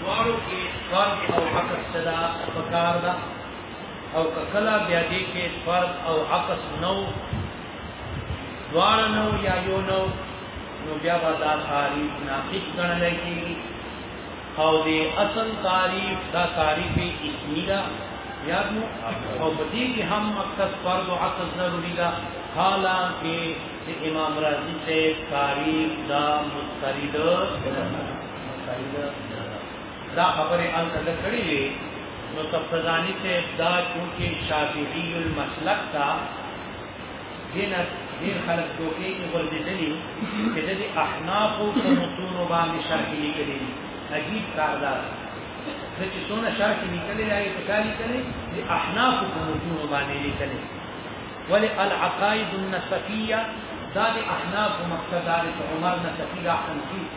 دوارو کې فرض او عقص صدا پکار دا او کلا بیا دې کې فرض او عقص نو دوار نو یا یو نو نو بیا به دا تعریف ناقص ګڼل کېږي او دې اصل تعریف دا تعریف اسمی دا یاد نو او په دې کې هم مقصد فرض او عقص ضروري دا حالانکه امام رازی سے تعریف دا مسترد دا خبرې حل ته کړې وي نو تفزانی سے دا چونکہ شافعی المسلک تا دین دین خلق کو کې ورزیدلی چې د احناف او متونو باندې شافعی لیکلی عجیب کار دا د چې څونه شافعی لیکلی راي په کالي کړي د احناف او متونو باندې لیکلی ول العقائد النسفیه دا د احناف مقصد عمر نسفی دا حنفی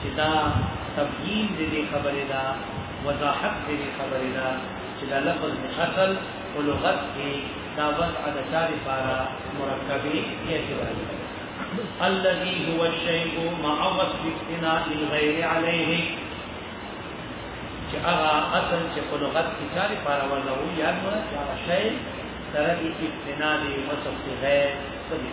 چې دا تبیین د دې خبرې دا وضاحت د دې خبرې دا چې دا لفظ مخصل او لغت کې دا وضع د چا لپاره مرکبې کیسې راځي الذي هو الشيء مع وصف اقتناء الغير عليه چې هغه اصل چې په لغت کې چا لپاره وضع وي یاد مونږ چې هغه شی سره د اقتناء دی وصف غیر سمي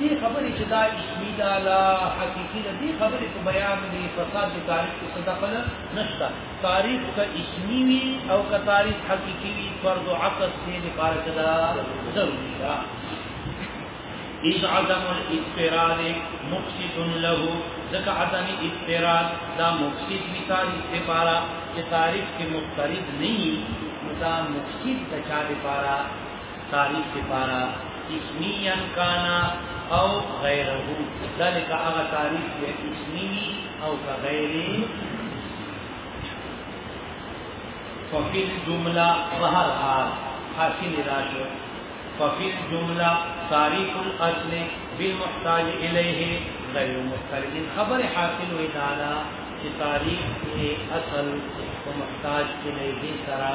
دې خبرې چې دا اسمي ده لا حقيقي ده دې خبرې په بیان دي فساد د تاریخ کې څه دخل نشته تاریخ که اسمي وي او که تاریخ حقيقي وي فرض عکس دې لپاره چې دا ضروري ده اذ عدم الاضطراد مفسد له ځکه عدم اضطراد دا مفسد وي تاریخ لپاره چې تاریخ کې مختلف نه وي دا مفسد د چا لپاره تعریف لپاره اسمیا کانا او غیره ذلك هغه تعریف دی اسمی او غیره ففي الجمله ظهر حال حاصل راشو ففي الجمله تعریف الاصل بالمحتاج الیه غیر مختلف خبر حاصل وی تعالی چې تعریف اصل ومحتاج الیه سره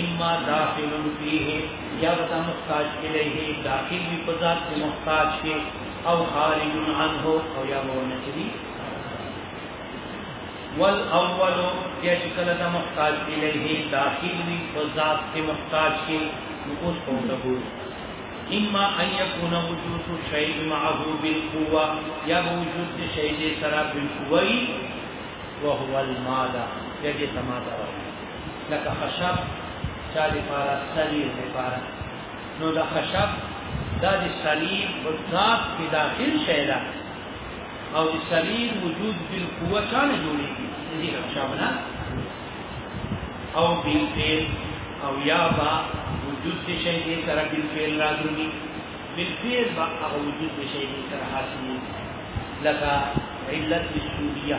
اما داخل فيه یا بتا محتاج الیه داخل وی په ذات کې محتاج کې او خارج عنه او یا ورنه چي والاول یا چې کله دا محتاج الیه داخل وی په ذات کې محتاج کې اوس په تبور اما ان يكون وجود شيء معه بالقوه یا وجود شيء سره بالقوه وهو الماده یجه تماده لکه خشب چا لپاره سریر لپاره نو دا خشب دا د صلیب په ذات کې داخل شی ده او د صلیب وجود بالقوه چا نه جوړېږي دې خشب نه او بالفعل او یا با وجود د شی دې سره بالفعل راځي بالفعل با هغه وجود د شی دې سره حاصلېږي لکه علت السوریه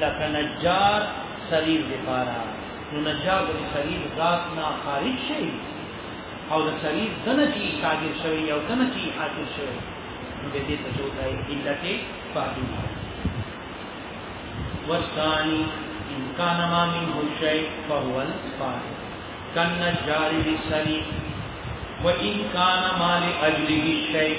لکه نجار سریر دی پارا نو نجار د سریر ذات نه خارج شي او د سریر دنه کی تاجر شوی او دنه کی حاصل شوی نو د دې ته جوړای علت فاضل والثاني ان كان ما منه شيء فهو الفاعل كالنجار للسرير وان كان ما لاجله شيء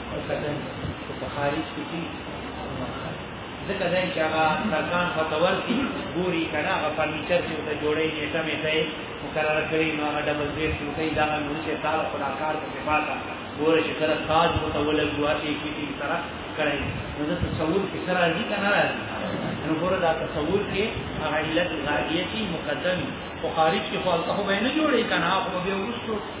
کتن چې په خارج کې دي ځکه دا چې هغه سرکان فتور کې ګوري کنه هغه فرنیچر چې ته جوړې یې ته مې ته مقرر کړی نو هغه ډبل بیډ چې ته دا نو چې تعالی خپل کار په پاتا ګور چې سره ساز مو ته ولګو چې کې دې سره کړی نو دا تصور کې سره دي کنه راځي نو ګور دا تصور کې هغه علت غاګیه چې مقدم او خارج کې خو تاسو به نه جوړې کنه هغه به ورسره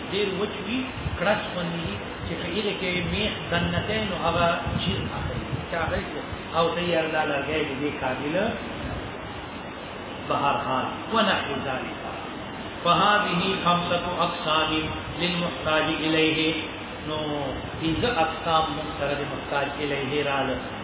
ډیر وچ وي کړس باندې چې په اله کې میخ دنته نو هغه چیز اخلي چې هغه او ته یې الله لګي دې قابل بهر حال ونحو ذلك فهذه خمسه اقسام للمحتاج اليه نو دغه اقسام مختلف محتاج اليه رااله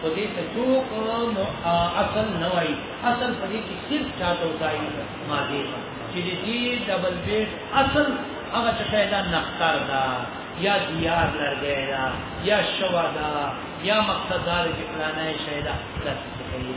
په دې ته څوک اصل نه وایي اصل په دې کې صرف چاته وایي ما دې چې دې ډبل بیډ اصل هغه چې شیطان نختار دا یا دیار لرګی دا یا شوا دا یا مقصد دا چې پلانای شیدا داسې کوي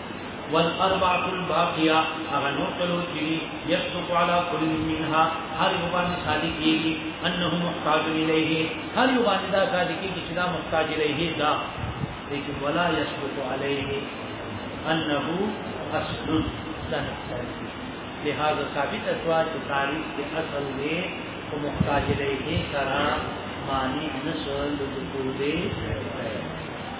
والاربعه الباقيه هغه نور څلور چې دي يصدق على كل منها هر یو باندې صادق کېږي انه محتاج الیه هر یو باندې دا صادق کېږي چې دا محتاج الیه دا لیکن ولا يصدق عليه انه اصل سنه لہذا ثابت اتوا چې تعریف کې اصل دی او محتاج الیه سره معنی نسل د دې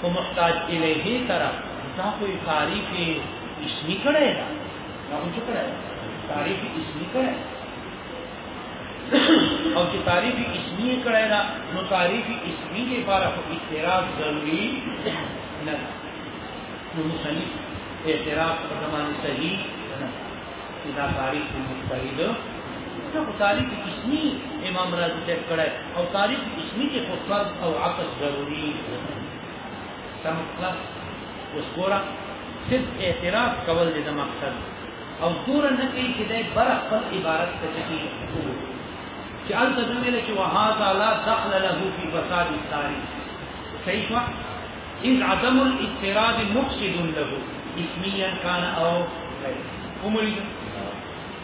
په محتاج الیه سره دا خو تعریف اسمی کړی دا دا خو کړی تعریف اسمی کړی او چې تعریف اسمی کړی دا نو تعریف اسمی کې لپاره خو اعتراض ضروری نه نو مصنف اعتراض په زمانه صحیح دا تاریخ مستعید دا خو تاریخ اسمی امام رازی چیک کړه او تاریخ اسمی کې خو فرض او عقل ضروری سم خلاص اوس ګوره صرف اعتراف کول دې د مقصد او دور نه کوي چې دای بر خپل عبارت ته چکی چې البته ویل چې وهذا لا دخل له فی فساد التاریخ صحیح اذ عدم الاضطراد مفسد له اسميا كان او غير عمري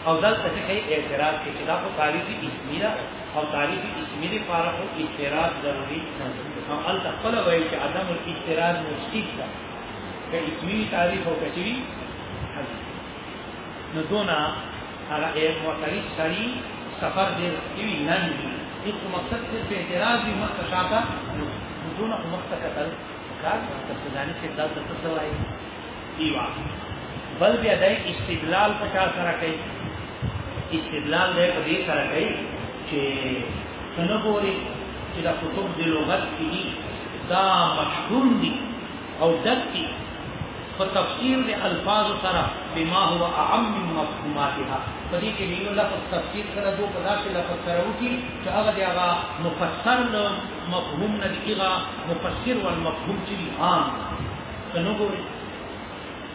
او دلته کې اعتراض کې چې دا په تعریف اسمی ده او تعریف اسمی دی لپاره خو اعتراض ضروري نه او ال خپل وایي چې عدم الاعتراض مفسد ده که اسمی تعریف او کچوي نو دونه هغه یې موټری سړی سفر ډېر کیوي لنډ وي هیڅ مقصد صرف اعتراض وي مخته شاته نو دونه مخته کتل کار د سوداني چې دا څه څه وایي دیوا بل بیا د استدلال په چا سره کوي استدلال دې په دې سره کوي چې څنګه ګوري چې دا کتب د لغت کې دا مشهور دي او دکی په تفسیر د الفاظ سره بما هو اعم من مفهوماتها په دې کې یو لفظ تفسیر سره دوه په داسې لفظ سره وکی چې هغه دی هغه مفسر له مفهوم نه دی هغه مفسر والمفهوم چې عام کنه ګوري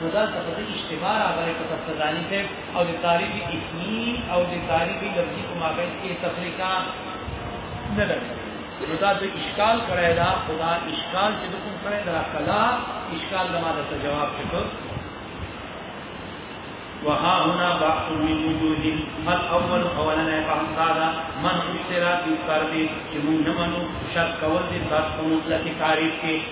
نو دا څه په اشتباه راغلی په تفصیلانی ته او د تعریف اسمی او د تعریف لفظی په مابین کې تفریقا نه ده نو دا د اشکال کړی دا خدا اشکال چې کوم کړی دا کلا اشکال لما د جواب شکر وها هنا بحث من وجود الاول اولا فهم هذا من اشترى في الفرد چې موږ نه منو شرط کول دي تاسو مطلق تعریف کې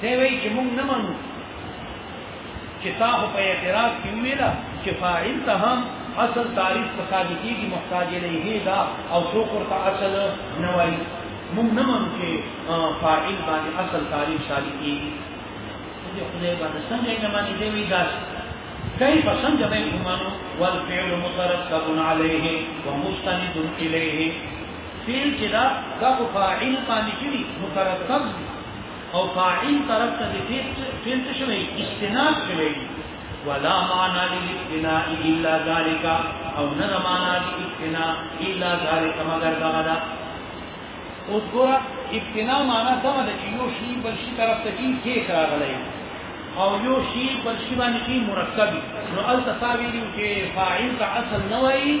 دی وایي چې موږ نه منو چې تا خو په اعتراض کې ویلا چې فاعل ته هم اصل تعریف په ثابت کیږي محتاج الیه دا او څوک ورته اصل نه وایي موږ نه منو چې فاعل باندې اصل تعریف ثابت کیږي چې خدای باندې څنګه نه مانی دی وی دا كيف سنج بينهما والفعل مترتب عليه ومستند إليه فعل كده ده فاعل قانشري مترتب او فاعل طرف ته د فعل څه شوی استناد شوی ولا معنا للاستناء الا ذلك او نه معنا للاستناء الا ذلك مگر دا دا اوس ګور ابتنا معنا دا ده چې یو شی بل شي طرف ته کی کې راغلی او یو شی بل شی باندې کی مرکب نو ال تساوی دی چې فاعل کا اصل نه وایي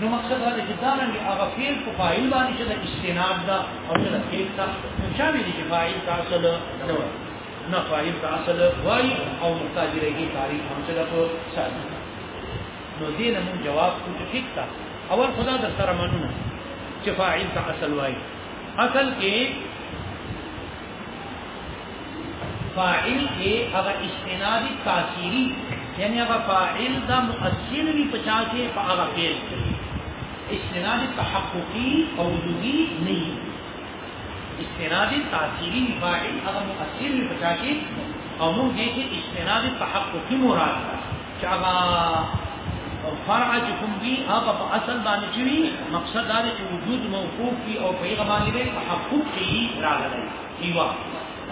نو مقصد دا دی چې دا رنګ هغه فعل په فاعل باندې چې د استناد دا او چې د فعل تا نو چا ویل چې فاعل تا اصل نه وایي نه فاعل تا اصل وایي او محتاج رهي تعریف هم چې د په ساتي نو دې نه مون جواب کو چې ټیک تا اول خدا در سره مننه چې فاعل تا اصل وایي اصل کې فاعل کې هغه استناد تاثیری یعنی هغه فاعل دا مؤثر وي په چا کې په هغه فعل کې استناد تحققي او وجودي نه استناد تاثیری فاعل هغه مؤثر وي په چا کې او موږ دې کې استناد تحققي مراد چې هغه فرع چې کوم دی هغه په اصل باندې چې وي مقصد دا دی چې وجود موقوف وي او په هغه باندې دی په حقوق کې یې راغلی ایوا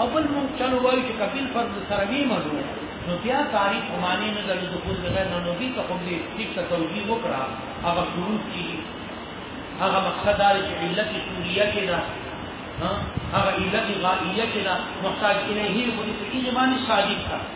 او بل موږ چلو وایو چې کفیل فرض سره وي مزو نو بیا تعریف معنی نه درې د خپل غیر نه نو دي ته کوم دي چې څه توجیه وکړه هغه شروط چې هغه مقصد دا دی چې علت سوریه کې ده هغه علت غائیه کې ده محتاج الیه په دې کې باندې صادق ده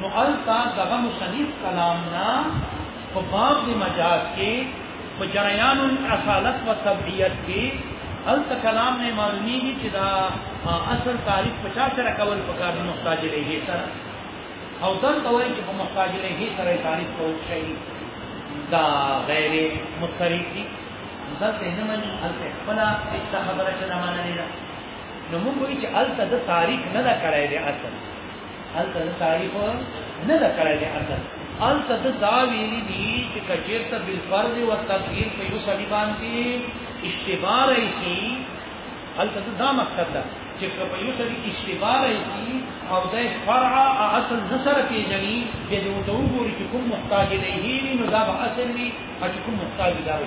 نو التا دغه مصنف کلام نه په باب د مجاز کې په جریان الاصالت و طبعیت کې التا کلام نه معلومیږي چې دا اصل تعریف په چا سره کول پکار دی محتاج له سره او دل توي چې په محتاج له سره تعریف کول شي دا غیر مستریح دي دلته نه مني التا خپل څه خبره چې نه مننه نو موږ وایو چې التا د تاریخ نه دا کړای دی اصل هلته د تعریف نه ده کړی دی اصل هلته د دا ویلي دي چې که چېرته بالفرض و تفهیم په یو سړي باندې اشتباه راشي هلته د دا مقصد ده چې که په یو سړي اشتباه راشي او د فرع اصل نه سره پېژني بیا دې ورته وګوري چې کوم محتاج دی نو دا به اصل وي او چې کوم محتاج دا به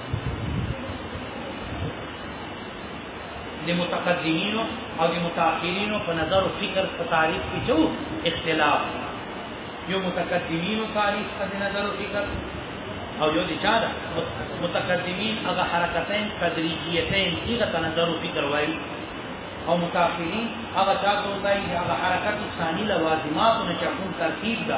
د متقدمین او د متأخرین په نظر او فکر په تاریخ کې جو اختلاف یو متقدمین تاریخ په نظر او فکر او یو د چا متقدمین هغه حرکتین تدریجیتین هغه په نظر او فکر وایي او متأخرین هغه چا ته وایي هغه حرکت ثانی لوازمات نه چا کوم ترتیب ده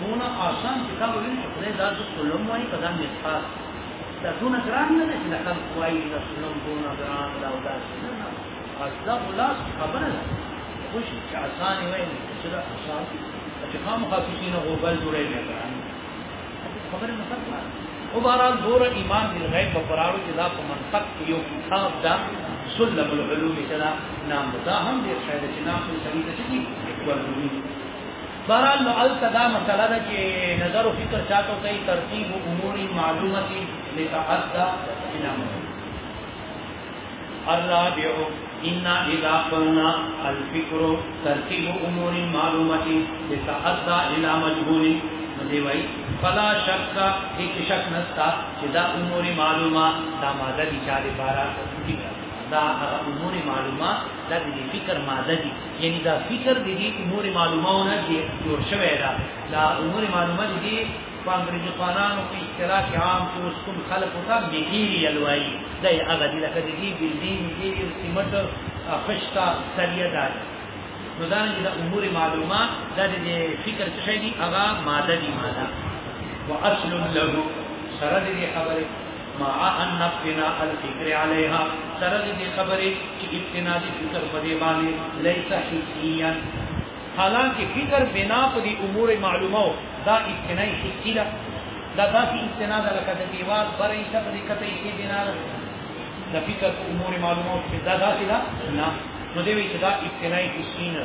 دونه آسان کتاب ویل چې خدای دا څه سلم وایي په دا مثال دا دونه ګران نه دی چې د خلک وایي دا سلم دونه ګران دا او داسې نه نه دا خلاص خبره ده خوش چې آسان وایي چې دا آسان دي چې خامخا کسی نه غوبل جوړی نه ګران خبره نه کړه او بهرحال دور ایمان دی غیب په قرارو چې دا په منطق کې یو کتاب دا سلم العلوم چې دا نام دا هم دې شاید چې نام په سړي ته چې ورغلی بهرحال نو هلته دا مسله ده چې نظر و فکر چا ته کوي ترتیب امور معلومتي لتعدى الى الرابع انا اذا قلنا الفکر ترتیب امور معلومتي لتعدى الى مجهول دی وای فلا شک هیڅ شک نستا چې دا امور معلومه دا ماده دي چې لپاره دا امور معلومه د فکر ماده دي یعنی دا فکر د دې امور معلوماتو نه جوړ شوی دا دا امور معلومات دي په انګریزي قانونو کې اصطلاح عام چې اوس کوم خلک وتا بهیری الوای دا یې هغه دي لکه دې بلډینګ دې سیمټ خشتا سریه ده نو دا د امور معلومات دا د فکر څه شي دي هغه ماده دي ماده واصل له سره دې خبره مع ان نفنا الفکر علیها سره دې خبرې چې ابتنا دې فکر په دې باندې ليس حسيا حالانکه فکر بنا په دې امور معلومه دا ابتنا حسي ده دا داسې ابتنا ده لکه د دیوال برې ته په دې کته شي بنا ده د فکر امور معلومه دا داسې ده نه نو دې وی چې دا ابتنا حسي نه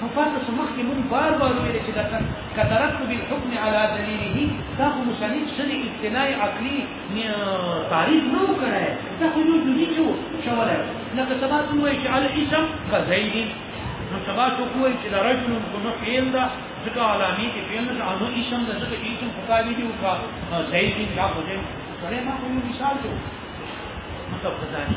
فقط څه مخکې مونږ بار بار ویل چې دا کثرت بالحكم على دلیله دا خو مصنف سره ابتناء عقلی تعریف نه وکړای دا خو یو جزئی شو شوله لکه سبا څه وایي چې على اسم فزید نو سبا څه کوی چې دا رجل کو نه فعل دا ځکه علامه کې فعل نه انو اسم دا ځکه اسم فقالی دی او کا زید دا خو دې سره ما کوم مثال ته مطلب ځاني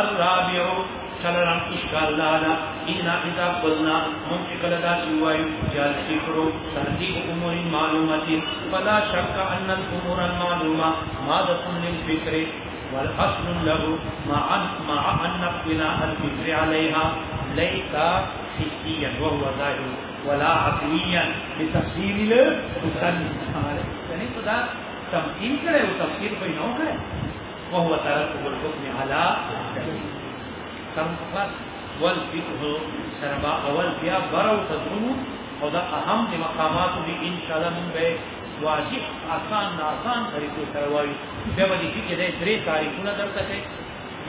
الرابع سلام اشکال لالا ان اذا قلنا من فکر دا سوای یا ذکر ترتیب امور معلومات فلا شک ان الامور المعلومه ما دخل للفکر والاصل له مع مع ان نقبنا الفكر عليها ليس حسيا وهو ظاهر ولا عقليا بتفسير القران يعني خدا تمثيل کرے وہ تفسیر کوئی نہ کرے وهو ترتب الحكم على سم خلاص والفقه سربا اول بیا برو تدرو او دا اهم دی مقامات دی ان شاء الله من به واضح آسان نا آسان طریقو سره وایو بیا به دې کې دې درې تاریخونه درته کوي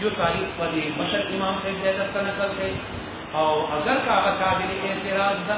یو تاریخ په دې مشر امام صاحب دې درته نقل کوي او اگر کا هغه قابل اعتراض ده